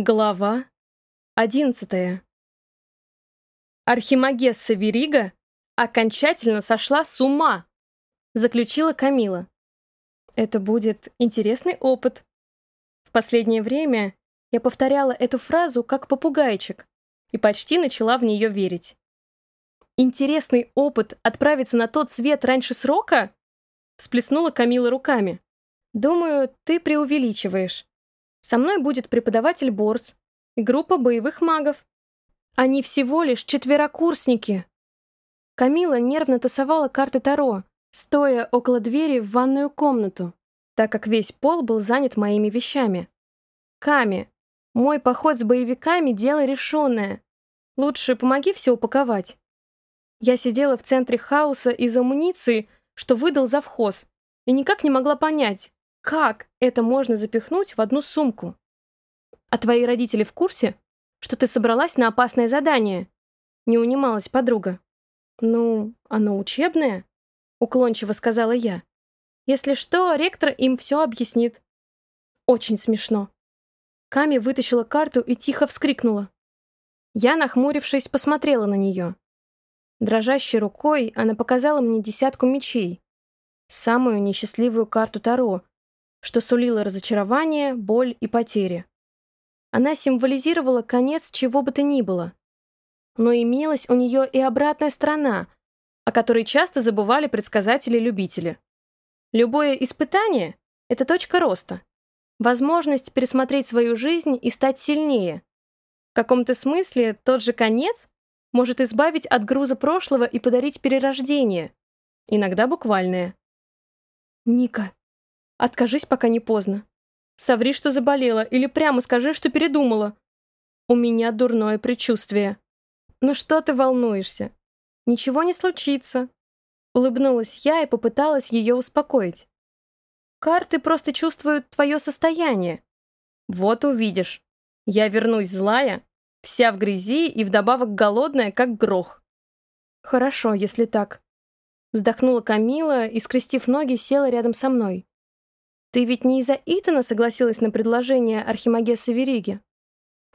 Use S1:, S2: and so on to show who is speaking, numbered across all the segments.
S1: Глава одиннадцатая. Архимагесса Верига окончательно сошла с ума, заключила Камила. Это будет интересный опыт. В последнее время я повторяла эту фразу как попугайчик и почти начала в нее верить. Интересный опыт отправиться на тот свет раньше срока? Всплеснула Камила руками. Думаю, ты преувеличиваешь. Со мной будет преподаватель Борс и группа боевых магов. Они всего лишь четверокурсники. Камила нервно тасовала карты Таро, стоя около двери в ванную комнату, так как весь пол был занят моими вещами. Ками, мой поход с боевиками — дело решенное. Лучше помоги все упаковать. Я сидела в центре хаоса из амуниции, что выдал завхоз, и никак не могла понять, как это можно запихнуть в одну сумку? А твои родители в курсе, что ты собралась на опасное задание? Не унималась подруга. Ну, оно учебное, уклончиво сказала я. Если что, ректор им все объяснит. Очень смешно. Ками вытащила карту и тихо вскрикнула. Я, нахмурившись, посмотрела на нее. Дрожащей рукой она показала мне десятку мечей, самую несчастливую карту Таро, что сулило разочарование, боль и потери. Она символизировала конец чего бы то ни было. Но имелась у нее и обратная сторона, о которой часто забывали предсказатели-любители. Любое испытание — это точка роста, возможность пересмотреть свою жизнь и стать сильнее. В каком-то смысле тот же конец может избавить от груза прошлого и подарить перерождение, иногда буквальное. «Ника, Откажись, пока не поздно. Соври, что заболела, или прямо скажи, что передумала. У меня дурное предчувствие. Ну что ты волнуешься? Ничего не случится. Улыбнулась я и попыталась ее успокоить. Карты просто чувствуют твое состояние. Вот увидишь. Я вернусь злая, вся в грязи и вдобавок голодная, как грох. Хорошо, если так. Вздохнула Камила и, скрестив ноги, села рядом со мной. Ты ведь не из-за Итана согласилась на предложение Архимагеса Вериги?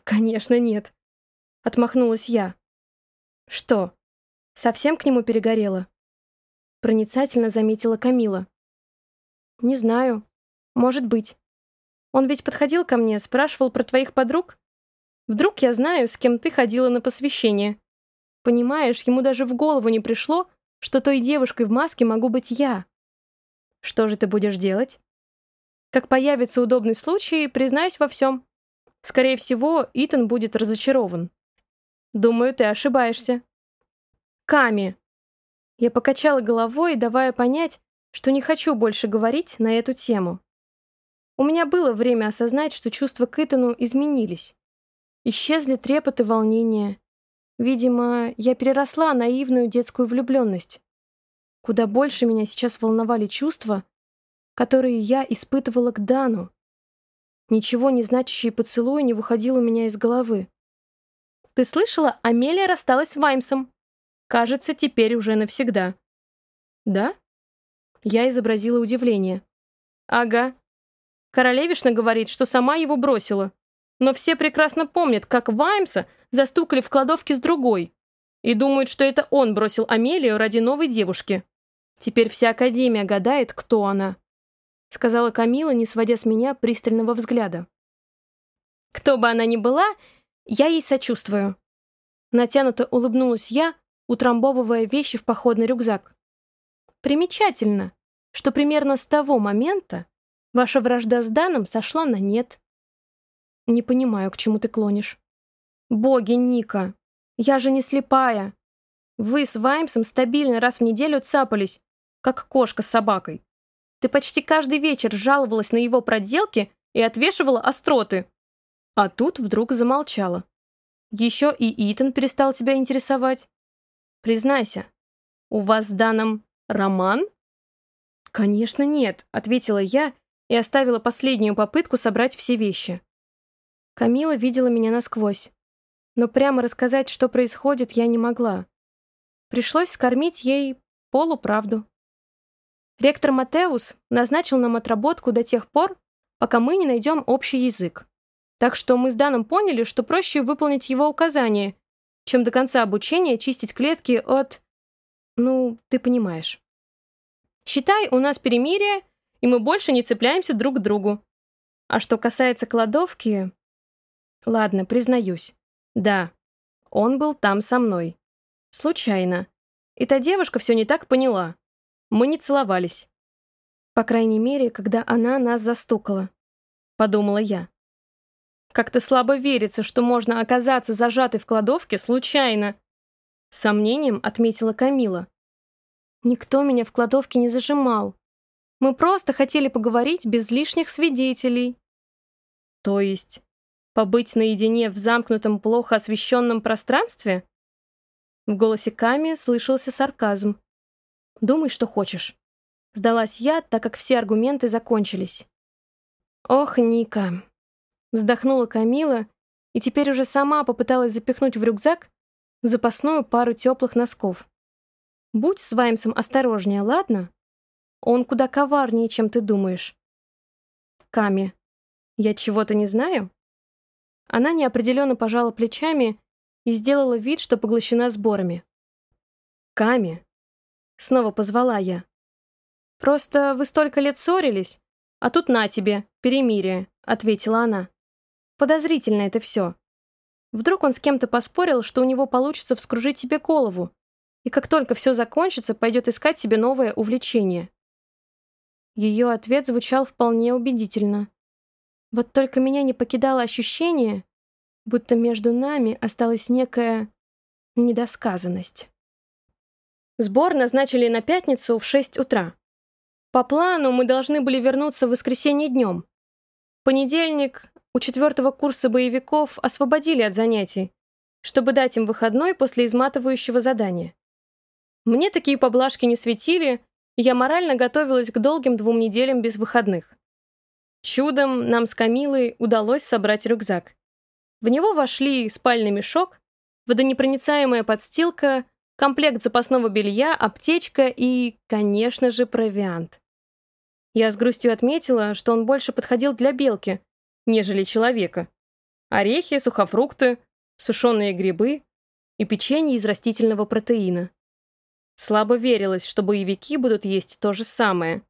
S1: Конечно, нет. Отмахнулась я. Что, совсем к нему перегорела? Проницательно заметила Камила. Не знаю. Может быть. Он ведь подходил ко мне, спрашивал про твоих подруг? Вдруг я знаю, с кем ты ходила на посвящение. Понимаешь, ему даже в голову не пришло, что той девушкой в маске могу быть я. Что же ты будешь делать? Как появится удобный случай, признаюсь во всем. Скорее всего, Итан будет разочарован. Думаю, ты ошибаешься. Ками. Я покачала головой, давая понять, что не хочу больше говорить на эту тему. У меня было время осознать, что чувства к Итану изменились. Исчезли трепот и волнение. Видимо, я переросла наивную детскую влюбленность. Куда больше меня сейчас волновали чувства, которые я испытывала к Дану. Ничего не значащий поцелуй не выходил у меня из головы. «Ты слышала, Амелия рассталась с Ваймсом. Кажется, теперь уже навсегда». «Да?» Я изобразила удивление. «Ага. Королевишна говорит, что сама его бросила. Но все прекрасно помнят, как Ваймса застукали в кладовке с другой. И думают, что это он бросил Амелию ради новой девушки. Теперь вся Академия гадает, кто она сказала Камила, не сводя с меня пристального взгляда. «Кто бы она ни была, я ей сочувствую». Натянуто улыбнулась я, утрамбовывая вещи в походный рюкзак. «Примечательно, что примерно с того момента ваша вражда с Даном сошла на нет». «Не понимаю, к чему ты клонишь». «Боги, Ника, я же не слепая. Вы с Ваймсом стабильно раз в неделю цапались, как кошка с собакой. Ты почти каждый вечер жаловалась на его проделки и отвешивала остроты. А тут вдруг замолчала. Еще и Итан перестал тебя интересовать. Признайся, у вас с Даном роман? Конечно, нет, ответила я и оставила последнюю попытку собрать все вещи. Камила видела меня насквозь. Но прямо рассказать, что происходит, я не могла. Пришлось скормить ей полуправду. Ректор Матеус назначил нам отработку до тех пор, пока мы не найдем общий язык. Так что мы с Даном поняли, что проще выполнить его указания, чем до конца обучения чистить клетки от... Ну, ты понимаешь. Считай, у нас перемирие, и мы больше не цепляемся друг к другу. А что касается кладовки... Ладно, признаюсь. Да, он был там со мной. Случайно. И та девушка все не так поняла. Мы не целовались. По крайней мере, когда она нас застукала. Подумала я. Как-то слабо верится, что можно оказаться зажатой в кладовке случайно. Сомнением отметила Камила. Никто меня в кладовке не зажимал. Мы просто хотели поговорить без лишних свидетелей. То есть, побыть наедине в замкнутом, плохо освещенном пространстве? В голосе Ками слышался сарказм. «Думай, что хочешь». Сдалась я, так как все аргументы закончились. «Ох, Ника!» Вздохнула Камила и теперь уже сама попыталась запихнуть в рюкзак запасную пару теплых носков. «Будь с Ваймсом осторожнее, ладно? Он куда коварнее, чем ты думаешь». «Ками, я чего-то не знаю?» Она неопределенно пожала плечами и сделала вид, что поглощена сборами. «Ками!» Снова позвала я. «Просто вы столько лет ссорились, а тут на тебе, перемирие», — ответила она. «Подозрительно это все. Вдруг он с кем-то поспорил, что у него получится вскружить тебе голову, и как только все закончится, пойдет искать себе новое увлечение». Ее ответ звучал вполне убедительно. Вот только меня не покидало ощущение, будто между нами осталась некая недосказанность. Сбор назначили на пятницу в 6 утра. По плану мы должны были вернуться в воскресенье днем. Понедельник у четвертого курса боевиков освободили от занятий, чтобы дать им выходной после изматывающего задания. Мне такие поблажки не светили, и я морально готовилась к долгим двум неделям без выходных. Чудом нам с Камилой удалось собрать рюкзак. В него вошли спальный мешок, водонепроницаемая подстилка, комплект запасного белья, аптечка и, конечно же, провиант. Я с грустью отметила, что он больше подходил для белки, нежели человека. Орехи, сухофрукты, сушеные грибы и печенье из растительного протеина. Слабо верилось, что боевики будут есть то же самое.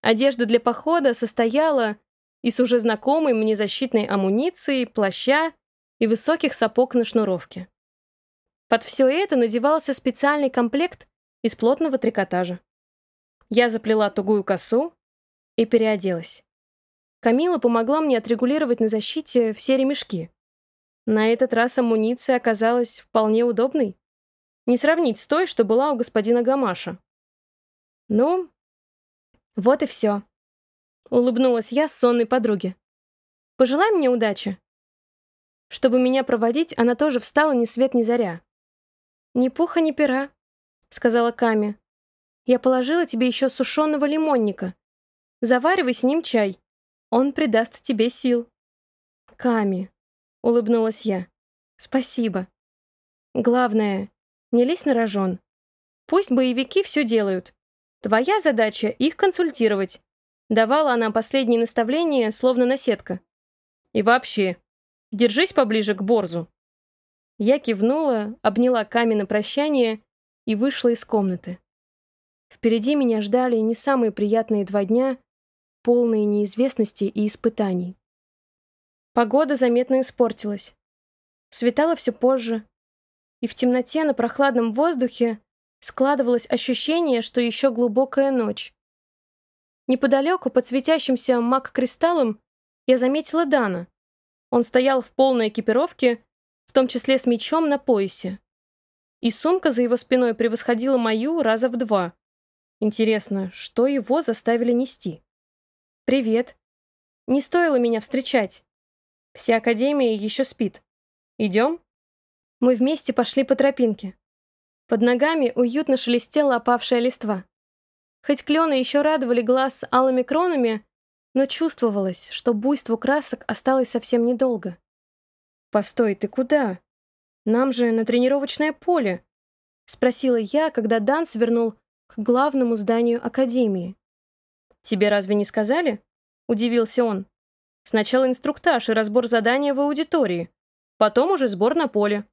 S1: Одежда для похода состояла из уже знакомой мне защитной амуниции, плаща и высоких сапог на шнуровке. Под все это надевался специальный комплект из плотного трикотажа. Я заплела тугую косу и переоделась. Камила помогла мне отрегулировать на защите все ремешки. На этот раз амуниция оказалась вполне удобной. Не сравнить с той, что была у господина Гамаша. Ну, вот и все. Улыбнулась я сонной подруге. «Пожелай мне удачи». Чтобы меня проводить, она тоже встала ни свет ни заря. «Ни пуха, ни пера», — сказала Ками. «Я положила тебе еще сушеного лимонника. Заваривай с ним чай. Он придаст тебе сил». «Ками», — улыбнулась я. «Спасибо. Главное, не лезь на рожон. Пусть боевики все делают. Твоя задача — их консультировать, Давала она последние наставления, словно наседка. «И вообще, держись поближе к Борзу». Я кивнула, обняла камень на прощание и вышла из комнаты. Впереди меня ждали не самые приятные два дня, полные неизвестности и испытаний. Погода заметно испортилась. Светало все позже, и в темноте на прохладном воздухе складывалось ощущение, что еще глубокая ночь. Неподалеку, под светящимся маг-кристаллом, я заметила Дана. Он стоял в полной экипировке, том числе с мечом на поясе. И сумка за его спиной превосходила мою раза в два. Интересно, что его заставили нести? «Привет. Не стоило меня встречать. Вся Академия еще спит. Идем?» Мы вместе пошли по тропинке. Под ногами уютно шелестела опавшая листва. Хоть клены еще радовали глаз алыми кронами, но чувствовалось, что буйству красок осталось совсем недолго. «Постой, ты куда? Нам же на тренировочное поле», — спросила я, когда Дан свернул к главному зданию Академии. «Тебе разве не сказали?» — удивился он. Сначала инструктаж и разбор задания в аудитории, потом уже сбор на поле.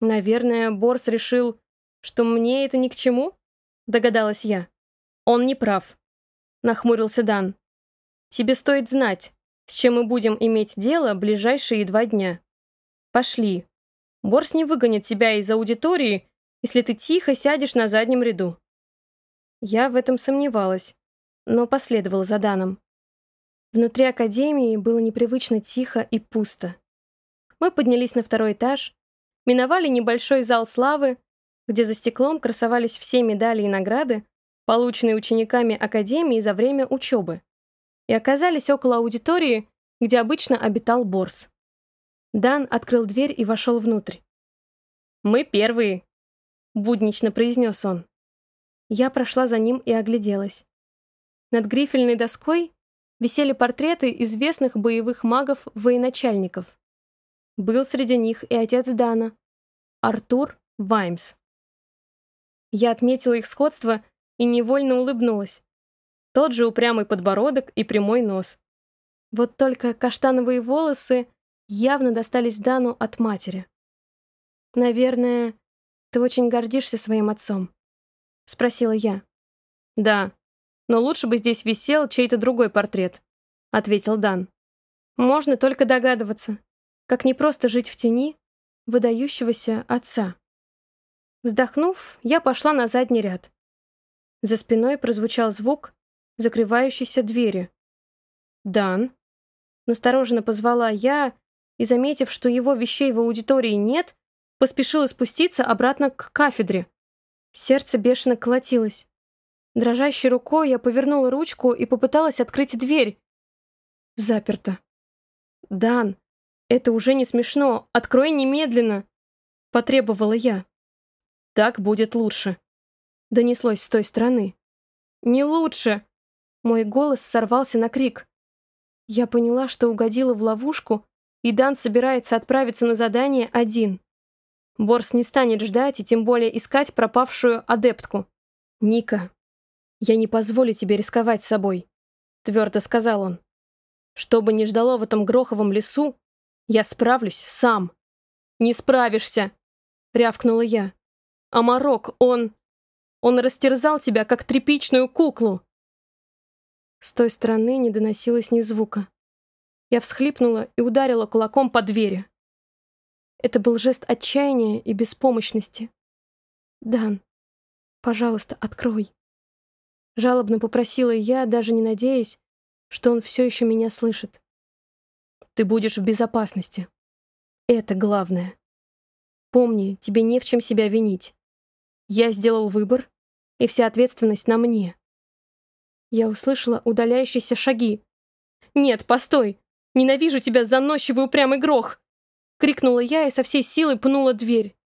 S1: Наверное, Борс решил, что мне это ни к чему? Догадалась я. Он не прав. Нахмурился Дан. Тебе стоит знать, с чем мы будем иметь дело ближайшие два дня. Пошли. Борс не выгонит тебя из аудитории, если ты тихо сядешь на заднем ряду. Я в этом сомневалась, но последовала за Даном. Внутри академии было непривычно тихо и пусто. Мы поднялись на второй этаж, миновали небольшой зал славы, где за стеклом красовались все медали и награды, полученные учениками академии за время учебы, и оказались около аудитории, где обычно обитал Борс. Дан открыл дверь и вошел внутрь. «Мы первые», — буднично произнес он. Я прошла за ним и огляделась. Над грифельной доской висели портреты известных боевых магов-военачальников. Был среди них и отец Дана, Артур Ваймс. Я отметила их сходство и невольно улыбнулась. Тот же упрямый подбородок и прямой нос. Вот только каштановые волосы явно достались Дану от матери. «Наверное, ты очень гордишься своим отцом?» — спросила я. «Да, но лучше бы здесь висел чей-то другой портрет», — ответил Дан. «Можно только догадываться, как непросто жить в тени выдающегося отца». Вздохнув, я пошла на задний ряд. За спиной прозвучал звук закрывающейся двери. «Дан?» Настороженно позвала я и, заметив, что его вещей в аудитории нет, поспешила спуститься обратно к кафедре. Сердце бешено колотилось. Дрожащей рукой я повернула ручку и попыталась открыть дверь. Заперто. «Дан, это уже не смешно. Открой немедленно!» Потребовала я. «Так будет лучше», — донеслось с той стороны. «Не лучше!» Мой голос сорвался на крик. Я поняла, что угодила в ловушку, и Дан собирается отправиться на задание один. Борс не станет ждать и тем более искать пропавшую адептку. «Ника, я не позволю тебе рисковать собой», — твердо сказал он. «Что бы ни ждало в этом гроховом лесу, я справлюсь сам». «Не справишься!» — рявкнула я. «А Марок, он... он растерзал тебя, как тряпичную куклу!» С той стороны не доносилось ни звука. Я всхлипнула и ударила кулаком по двери. Это был жест отчаяния и беспомощности. «Дан, пожалуйста, открой». Жалобно попросила я, даже не надеясь, что он все еще меня слышит. «Ты будешь в безопасности. Это главное. Помни, тебе не в чем себя винить. Я сделал выбор, и вся ответственность на мне». Я услышала удаляющиеся шаги. «Нет, постой! Ненавижу тебя, заносчивый упрямый грох!» Крикнула я и со всей силы пнула дверь.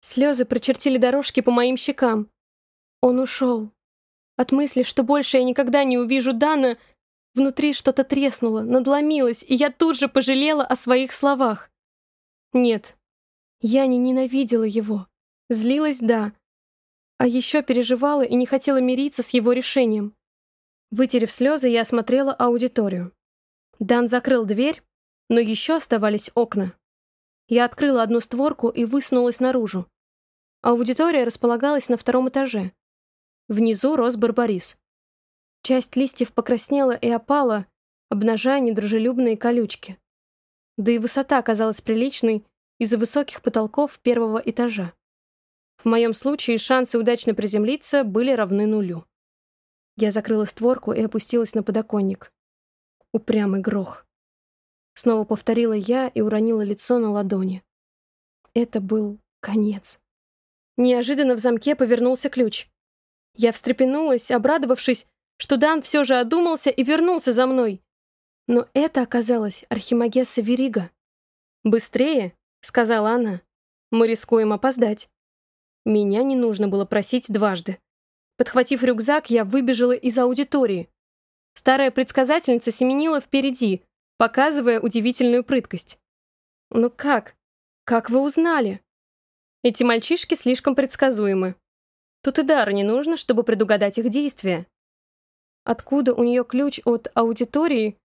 S1: Слезы прочертили дорожки по моим щекам. Он ушел. От мысли, что больше я никогда не увижу Дана, внутри что-то треснуло, надломилось, и я тут же пожалела о своих словах. Нет, я не ненавидела его. Злилась, да. А еще переживала и не хотела мириться с его решением. Вытерев слезы, я осмотрела аудиторию. Дан закрыл дверь, но еще оставались окна. Я открыла одну створку и высунулась наружу. Аудитория располагалась на втором этаже. Внизу рос барбарис. Часть листьев покраснела и опала, обнажая недружелюбные колючки. Да и высота оказалась приличной из-за высоких потолков первого этажа. В моем случае шансы удачно приземлиться были равны нулю. Я закрыла створку и опустилась на подоконник. Упрямый грох. Снова повторила я и уронила лицо на ладони. Это был конец. Неожиданно в замке повернулся ключ. Я встрепенулась, обрадовавшись, что Дан все же одумался и вернулся за мной. Но это оказалось Архимагесса Верига. «Быстрее!» — сказала она. «Мы рискуем опоздать». Меня не нужно было просить дважды. Подхватив рюкзак, я выбежала из аудитории. Старая предсказательница семенила впереди, показывая удивительную прыткость. «Ну как? Как вы узнали?» Эти мальчишки слишком предсказуемы. Тут и дара не нужно, чтобы предугадать их действия. Откуда у нее ключ от аудитории,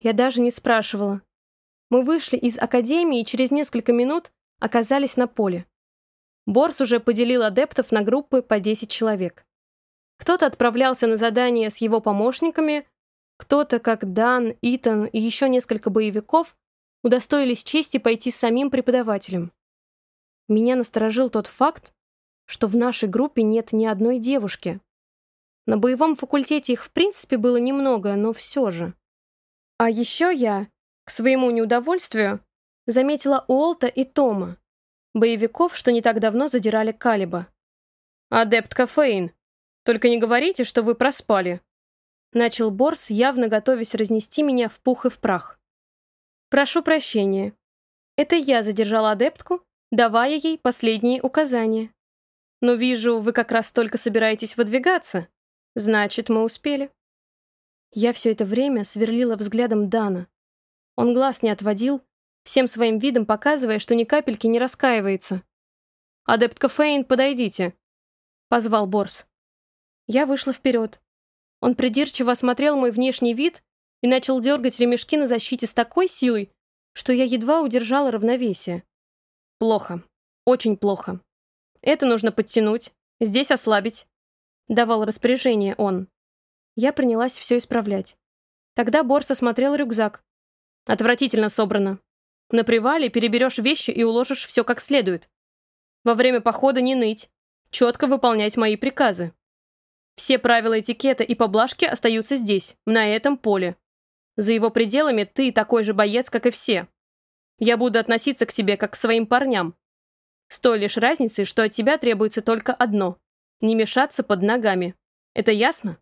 S1: Я даже не спрашивала. Мы вышли из академии и через несколько минут оказались на поле. Борс уже поделил адептов на группы по 10 человек. Кто-то отправлялся на задание с его помощниками, кто-то, как Дан, Итан и еще несколько боевиков, удостоились чести пойти с самим преподавателем. Меня насторожил тот факт, что в нашей группе нет ни одной девушки. На боевом факультете их в принципе было немного, но все же. А еще я, к своему неудовольствию, заметила Уолта и Тома, боевиков, что не так давно задирали Калиба. «Адепт Кафеин, только не говорите, что вы проспали», начал Борс, явно готовясь разнести меня в пух и в прах. «Прошу прощения. Это я задержала адептку, давая ей последние указания. Но вижу, вы как раз только собираетесь выдвигаться. Значит, мы успели». Я все это время сверлила взглядом Дана. Он глаз не отводил, всем своим видом показывая, что ни капельки не раскаивается. «Адептка Фейн, подойдите», — позвал Борс. Я вышла вперед. Он придирчиво осмотрел мой внешний вид и начал дергать ремешки на защите с такой силой, что я едва удержала равновесие. Плохо. Очень плохо. Это нужно подтянуть, здесь ослабить. Давал распоряжение он. Я принялась все исправлять. Тогда Борс осмотрел рюкзак. Отвратительно собрано. На привале переберешь вещи и уложишь все как следует. Во время похода не ныть, четко выполнять мои приказы. Все правила этикета и поблажки остаются здесь, на этом поле. За его пределами ты такой же боец, как и все. Я буду относиться к тебе как к своим парням. С той лишь разницей, что от тебя требуется только одно — не мешаться под ногами. Это ясно?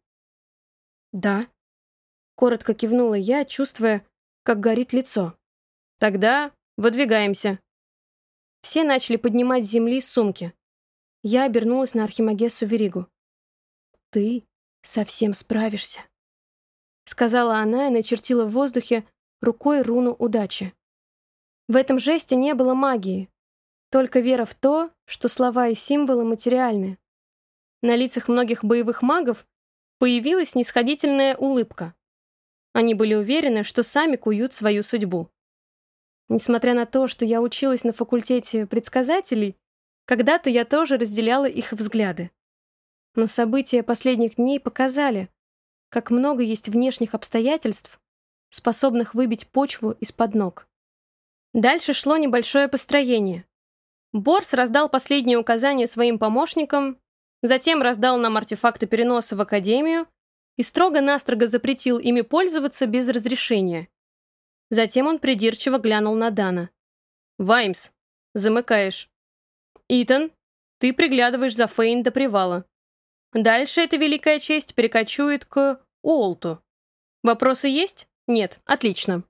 S1: «Да», — коротко кивнула я, чувствуя, как горит лицо. «Тогда выдвигаемся». Все начали поднимать с земли сумки. Я обернулась на Архимагессу Веригу. «Ты совсем справишься», — сказала она и начертила в воздухе рукой руну удачи. В этом жесте не было магии, только вера в то, что слова и символы материальны. На лицах многих боевых магов появилась нисходительная улыбка. Они были уверены, что сами куют свою судьбу. Несмотря на то, что я училась на факультете предсказателей, когда-то я тоже разделяла их взгляды. Но события последних дней показали, как много есть внешних обстоятельств, способных выбить почву из-под ног. Дальше шло небольшое построение. Борс раздал последние указания своим помощникам, Затем раздал нам артефакты переноса в Академию и строго-настрого запретил ими пользоваться без разрешения. Затем он придирчиво глянул на Дана. «Ваймс, замыкаешь. Итан, ты приглядываешь за Фейн до привала. Дальше эта великая честь перекочует к Уолту. Вопросы есть? Нет, отлично».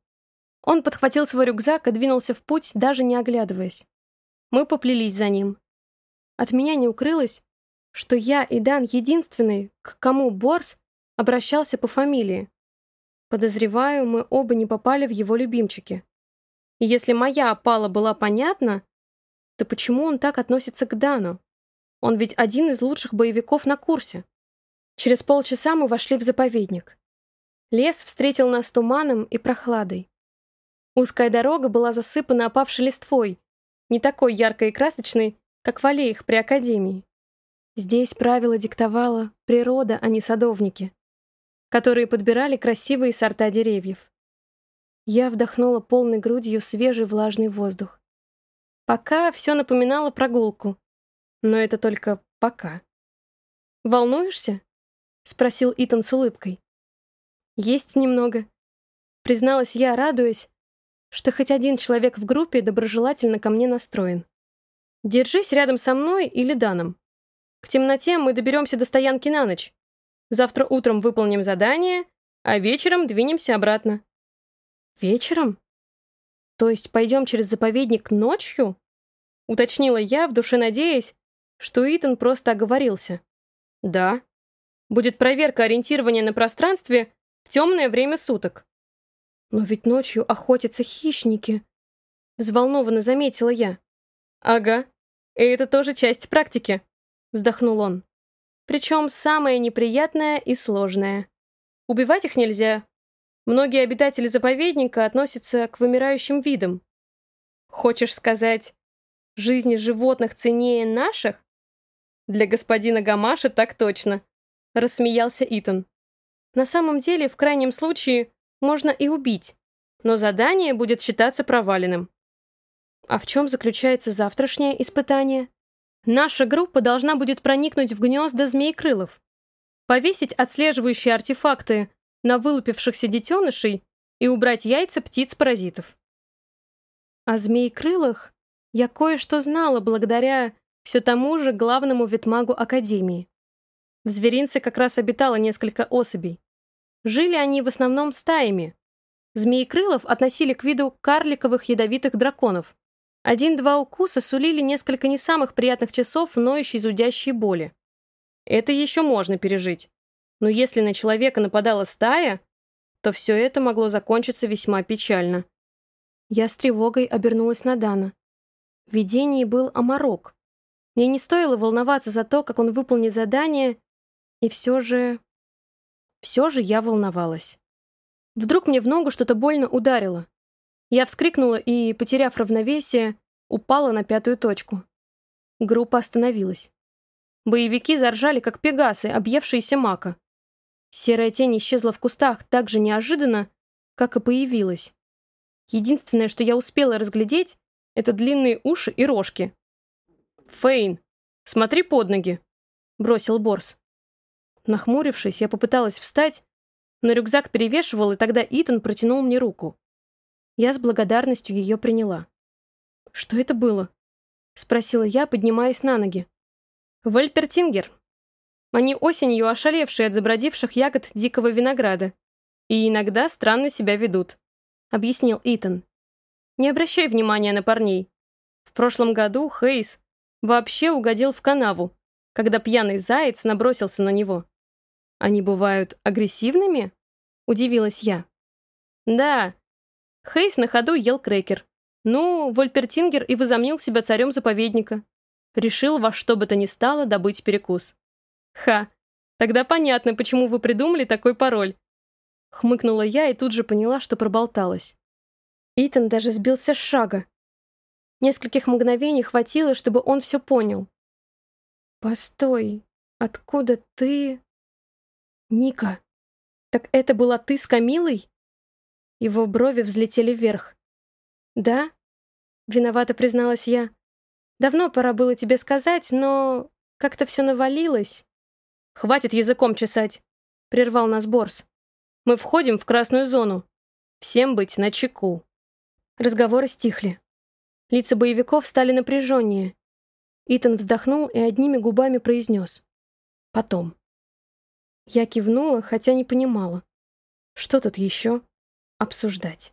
S1: Он подхватил свой рюкзак и двинулся в путь, даже не оглядываясь. Мы поплелись за ним. От меня не укрылось, что я и Дан единственный, к кому Борс обращался по фамилии. Подозреваю, мы оба не попали в его любимчики. И если моя опала была понятна, то почему он так относится к Дану? Он ведь один из лучших боевиков на курсе. Через полчаса мы вошли в заповедник. Лес встретил нас туманом и прохладой. Узкая дорога была засыпана опавшей листвой, не такой яркой и красочной, как в аллеях при Академии. Здесь правила диктовала природа, а не садовники, которые подбирали красивые сорта деревьев. Я вдохнула полной грудью свежий влажный воздух. Пока все напоминало прогулку, но это только пока. «Волнуешься?» — спросил Итан с улыбкой. «Есть немного», — призналась я, радуясь, что хоть один человек в группе доброжелательно ко мне настроен. «Держись рядом со мной или Даном», к темноте мы доберемся до стоянки на ночь. Завтра утром выполним задание, а вечером двинемся обратно». «Вечером? То есть пойдем через заповедник ночью?» Уточнила я, в душе надеясь, что Итан просто оговорился. «Да. Будет проверка ориентирования на пространстве в темное время суток». «Но ведь ночью охотятся хищники», — взволнованно заметила я. «Ага. И это тоже часть практики», вздохнул он. Причем самое неприятное и сложное. Убивать их нельзя. Многие обитатели заповедника относятся к вымирающим видам. Хочешь сказать, жизни животных ценнее наших? Для господина Гамаша так точно, рассмеялся Итан. На самом деле, в крайнем случае, можно и убить, но задание будет считаться проваленным. А в чем заключается завтрашнее испытание? Наша группа должна будет проникнуть в гнезда змей-крылов, повесить отслеживающие артефакты на вылупившихся детенышей и убрать яйца птиц-паразитов. О змей-крылах я кое-что знала благодаря все тому же главному ветмагу Академии. В зверинце как раз обитало несколько особей. Жили они в основном стаями. Змеи-крылов относили к виду карликовых ядовитых драконов. Один-два укуса сулили несколько не самых приятных часов ноющей зудящей боли. Это еще можно пережить. Но если на человека нападала стая, то все это могло закончиться весьма печально. Я с тревогой обернулась на Дана. В видении был оморок. Мне не стоило волноваться за то, как он выполнит задание, и все же... Все же я волновалась. Вдруг мне в ногу что-то больно ударило. Я вскрикнула и, потеряв равновесие, упала на пятую точку. Группа остановилась. Боевики заржали, как пегасы, объевшиеся мака. Серая тень исчезла в кустах так же неожиданно, как и появилась. Единственное, что я успела разглядеть, это длинные уши и рожки. «Фейн, смотри под ноги!» — бросил Борс. Нахмурившись, я попыталась встать, но рюкзак перевешивал, и тогда Итан протянул мне руку. Я с благодарностью ее приняла. «Что это было?» — спросила я, поднимаясь на ноги. «Вальпертингер. Они осенью ошалевшие от забродивших ягод дикого винограда. И иногда странно себя ведут», — объяснил Итан. «Не обращай внимания на парней. В прошлом году Хейс вообще угодил в канаву, когда пьяный заяц набросился на него. Они бывают агрессивными?» — удивилась я. «Да. Хейс на ходу ел крекер. Ну, Вольпертингер и возомнил себя царем заповедника. Решил во что бы то ни стало добыть перекус. Ха, тогда понятно, почему вы придумали такой пароль. Хмыкнула я и тут же поняла, что проболталась. Итан даже сбился с шага. Нескольких мгновений хватило, чтобы он все понял. «Постой, откуда ты...» «Ника, так это была ты с Камилой?» Его брови взлетели вверх. «Да?» — виновато призналась я. «Давно пора было тебе сказать, но как-то все навалилось». «Хватит языком чесать!» — прервал нас Борс. «Мы входим в красную зону. Всем быть начеку». Разговоры стихли. Лица боевиков стали напряженнее. Итан вздохнул и одними губами произнес. «Потом». Я кивнула, хотя не понимала. Что тут еще обсуждать?